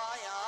ضياع